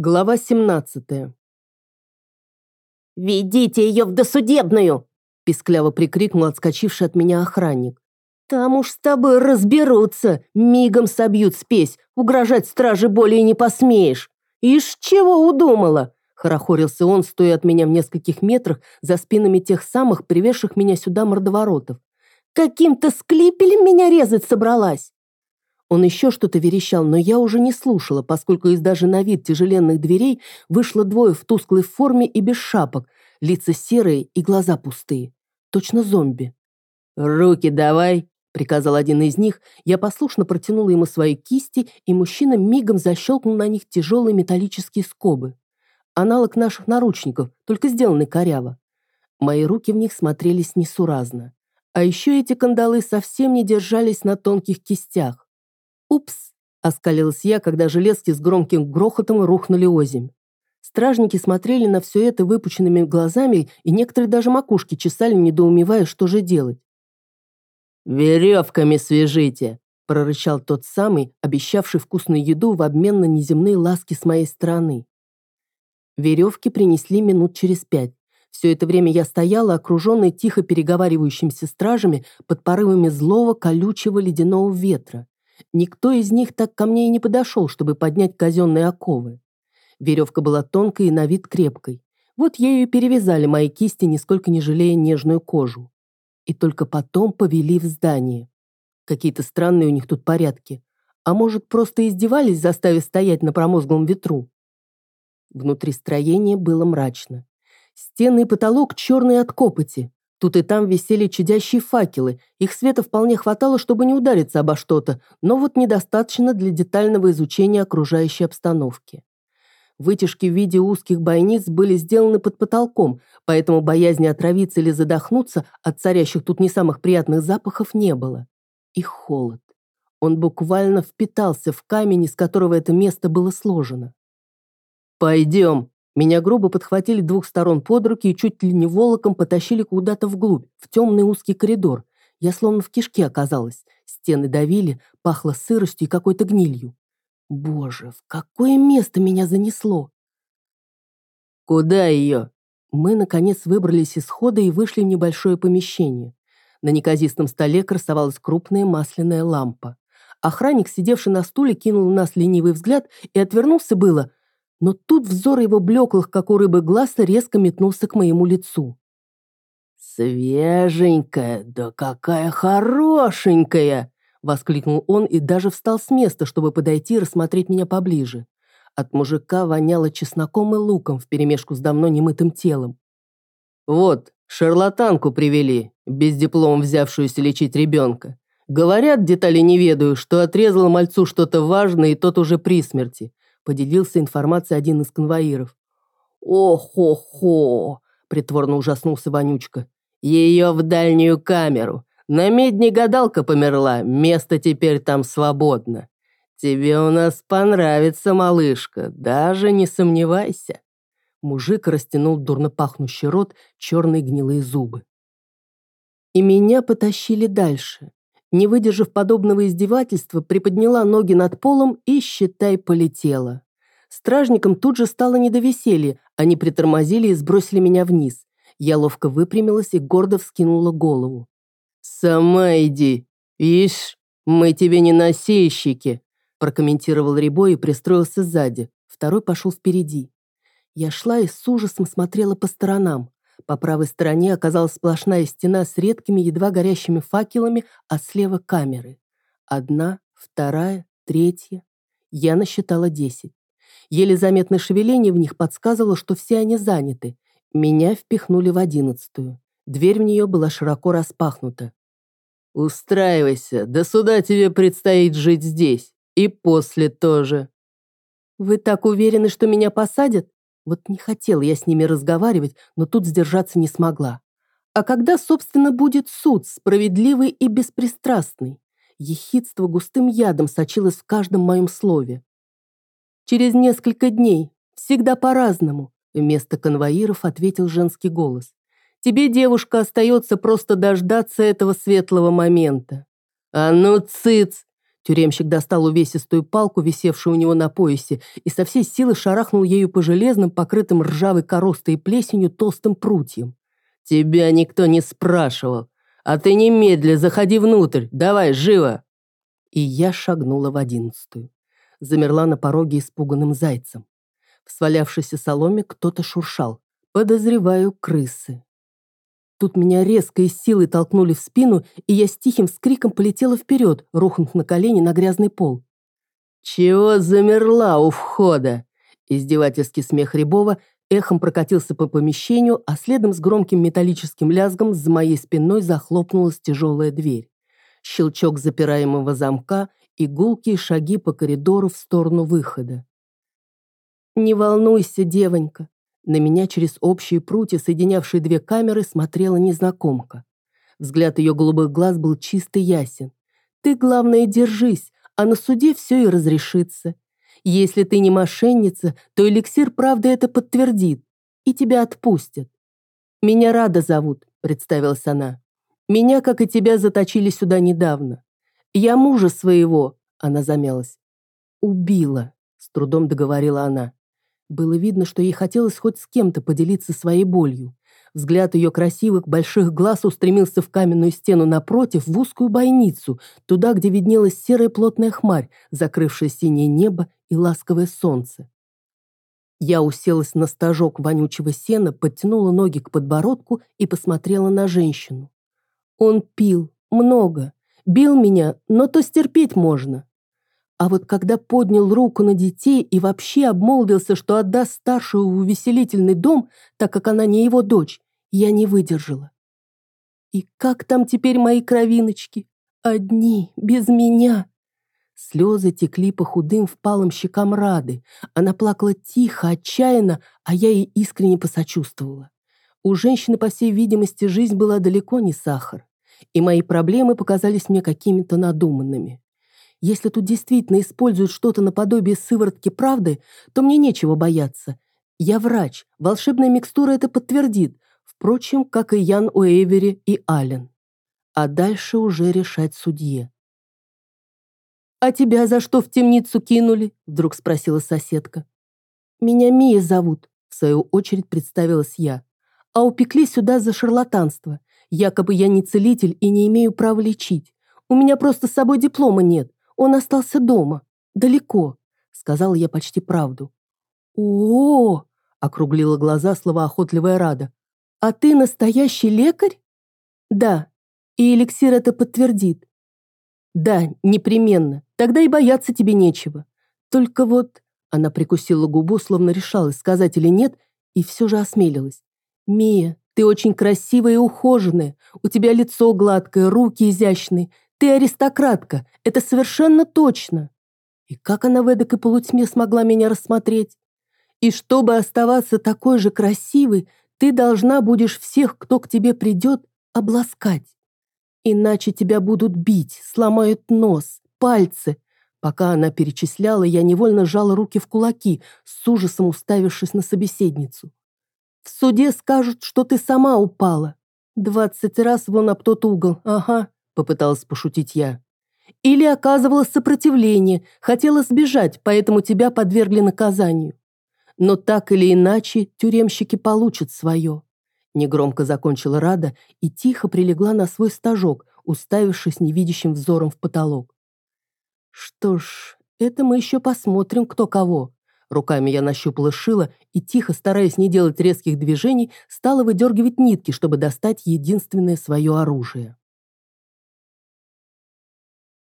Глава 17 «Ведите ее в досудебную!» – пискляво прикрикнул отскочивший от меня охранник. «Там уж с тобой разберутся, мигом собьют спесь, угрожать страже более не посмеешь. Ишь, чего удумала?» – хорохорился он, стоя от меня в нескольких метрах за спинами тех самых, привезших меня сюда мордоворотов. «Каким-то склипелем меня резать собралась!» Он еще что-то верещал, но я уже не слушала, поскольку из даже на вид тяжеленных дверей вышло двое в тусклой форме и без шапок, лица серые и глаза пустые. Точно зомби. «Руки давай!» — приказал один из них. Я послушно протянула ему свои кисти, и мужчина мигом защелкнул на них тяжелые металлические скобы. Аналог наших наручников, только сделанный коряво. Мои руки в них смотрелись несуразно. А еще эти кандалы совсем не держались на тонких кистях. «Упс!» – оскалилась я, когда железки с громким грохотом рухнули озимь. Стражники смотрели на все это выпученными глазами, и некоторые даже макушки чесали, недоумевая, что же делать. «Веревками свяжите!» – прорычал тот самый, обещавший вкусную еду в обмен на неземные ласки с моей стороны. Веревки принесли минут через пять. Все это время я стояла, окруженная тихо переговаривающимися стражами под порывами злого, колючего ледяного ветра. Никто из них так ко мне и не подошел, чтобы поднять казенные оковы. Веревка была тонкой и на вид крепкой. Вот ею и перевязали мои кисти, нисколько не жалея нежную кожу. И только потом повели в здание. Какие-то странные у них тут порядки. А может, просто издевались, заставив стоять на промозглом ветру? Внутри строения было мрачно. Стены и потолок черные от копоти. Тут и там висели чадящие факелы. Их света вполне хватало, чтобы не удариться обо что-то, но вот недостаточно для детального изучения окружающей обстановки. Вытяжки в виде узких бойниц были сделаны под потолком, поэтому боязни отравиться или задохнуться от царящих тут не самых приятных запахов не было. И холод. Он буквально впитался в камень, из которого это место было сложено. «Пойдем», меня грубо подхватили двух сторон под руки и чуть ли не волоком потащили куда-то вглубь, в темный узкий коридор. Я словно в кишке оказалась. Стены давили, пахло сыростью и какой-то гнилью. Боже, в какое место меня занесло! Куда ее? Мы, наконец, выбрались из хода и вышли в небольшое помещение. На неказистом столе красовалась крупная масляная лампа. Охранник, сидевший на стуле, кинул на нас ленивый взгляд и отвернулся было, но тут взор его блеклых, как у рыбы, глаз резко метнулся к моему лицу. «Свеженькая, да какая хорошенькая!» Воскликнул он и даже встал с места, чтобы подойти и рассмотреть меня поближе. От мужика воняло чесноком и луком вперемешку с давно немытым телом. «Вот, шарлатанку привели, без диплома взявшуюся лечить ребенка. Говорят, детали не ведаю, что отрезал мальцу что-то важное, и тот уже при смерти поделился информацией один из конвоиров. «О-хо-хо!» – притворно ужаснулся Вонючка. «Ее в дальнюю камеру. На медне гадалка померла, место теперь там свободно. Тебе у нас понравится, малышка, даже не сомневайся». Мужик растянул дурно пахнущий рот, черные гнилые зубы. И меня потащили дальше. Не выдержав подобного издевательства, приподняла ноги над полом и, считай, полетела. Стражникам тут же стало не до веселья, они притормозили и сбросили меня вниз. Я ловко выпрямилась и гордо вскинула голову. «Сама иди. Ишь, мы тебе не носильщики», прокомментировал Рябой и пристроился сзади. Второй пошел впереди. Я шла и с ужасом смотрела по сторонам. По правой стороне оказалась сплошная стена с редкими, едва горящими факелами, а слева камеры. Одна, вторая, третья. Я насчитала десять. Еле заметное шевеление в них подсказывало, что все они заняты. Меня впихнули в одиннадцатую. Дверь в нее была широко распахнута. «Устраивайся, до суда тебе предстоит жить здесь. И после тоже». «Вы так уверены, что меня посадят?» Вот не хотела я с ними разговаривать, но тут сдержаться не смогла. А когда, собственно, будет суд, справедливый и беспристрастный? Ехидство густым ядом сочилось в каждом моем слове. Через несколько дней, всегда по-разному, вместо конвоиров ответил женский голос. Тебе, девушка, остается просто дождаться этого светлого момента. А ну, цыц! Тюремщик достал увесистую палку, висевшую у него на поясе, и со всей силы шарахнул ею по железным, покрытым ржавой коростой и плесенью толстым прутьям. «Тебя никто не спрашивал. А ты немедля заходи внутрь. Давай, живо!» И я шагнула в одиннадцатую. Замерла на пороге испуганным зайцем. В свалявшейся соломе кто-то шуршал. Подозреваю, крысы. Тут меня резко и силой толкнули в спину, и я с тихим скриком полетела вперед, рухнув на колени на грязный пол. «Чего замерла у входа?» Издевательский смех Рябова эхом прокатился по помещению, а следом с громким металлическим лязгом за моей спиной захлопнулась тяжелая дверь. Щелчок запираемого замка и шаги по коридору в сторону выхода. «Не волнуйся, девонька, на меня через общие прутья, соединявшие две камеры, смотрела незнакомка. Взгляд ее голубых глаз был чисто ясен. «Ты, главное, держись, а на суде все и разрешится. Если ты не мошенница, то эликсир правда это подтвердит, и тебя отпустят. Меня Рада зовут», — представилась она. «Меня, как и тебя, заточили сюда недавно. Я мужа своего», — она замялась. «Убила», — с трудом договорила она. Было видно, что ей хотелось хоть с кем-то поделиться своей болью. Взгляд ее красивых больших глаз устремился в каменную стену напротив, в узкую бойницу, туда, где виднелась серая плотная хмарь, закрывшая синее небо и ласковое солнце. Я уселась на стажок вонючего сена, подтянула ноги к подбородку и посмотрела на женщину. Он пил, много, бил меня, но то стерпеть можно. А вот когда поднял руку на детей и вообще обмолвился, что отдаст старшую в увеселительный дом, так как она не его дочь, я не выдержала. И как там теперь мои кровиночки? Одни, без меня. Слезы текли по худым впалым щекам Рады. Она плакала тихо, отчаянно, а я ей искренне посочувствовала. У женщины, по всей видимости, жизнь была далеко не сахар, и мои проблемы показались мне какими-то надуманными. Если тут действительно используют что-то наподобие сыворотки правды, то мне нечего бояться. Я врач, волшебная микстура это подтвердит, впрочем, как и Ян Уэйвери и Аллен. А дальше уже решать судье. «А тебя за что в темницу кинули?» – вдруг спросила соседка. «Меня Мия зовут», – в свою очередь представилась я. «А упекли сюда за шарлатанство. Якобы я не целитель и не имею права лечить. У меня просто с собой диплома нет. Он остался дома, далеко», — сказала я почти правду. «О-о-о!» — округлила глаза словоохотливая Рада. «А ты настоящий лекарь?» «Да, и эликсир это подтвердит». «Да, непременно. Тогда и бояться тебе нечего. Только вот...» Она прикусила губу, словно решалась, сказать или нет, и все же осмелилась. «Мия, ты очень красивая и ухоженная. У тебя лицо гладкое, руки изящные. Ты аристократка, это совершенно точно. И как она в эдакой полутьме смогла меня рассмотреть? И чтобы оставаться такой же красивой, ты должна будешь всех, кто к тебе придет, обласкать. Иначе тебя будут бить, сломают нос, пальцы. Пока она перечисляла, я невольно сжала руки в кулаки, с ужасом уставившись на собеседницу. В суде скажут, что ты сама упала. Двадцать раз вон об тот угол, ага попыталась пошутить я. Или оказывала сопротивление, хотела сбежать, поэтому тебя подвергли наказанию. Но так или иначе тюремщики получат свое. Негромко закончила Рада и тихо прилегла на свой стажок, уставившись невидящим взором в потолок. Что ж, это мы еще посмотрим, кто кого. Руками я нащупала шило и, тихо, стараясь не делать резких движений, стала выдергивать нитки, чтобы достать единственное свое оружие.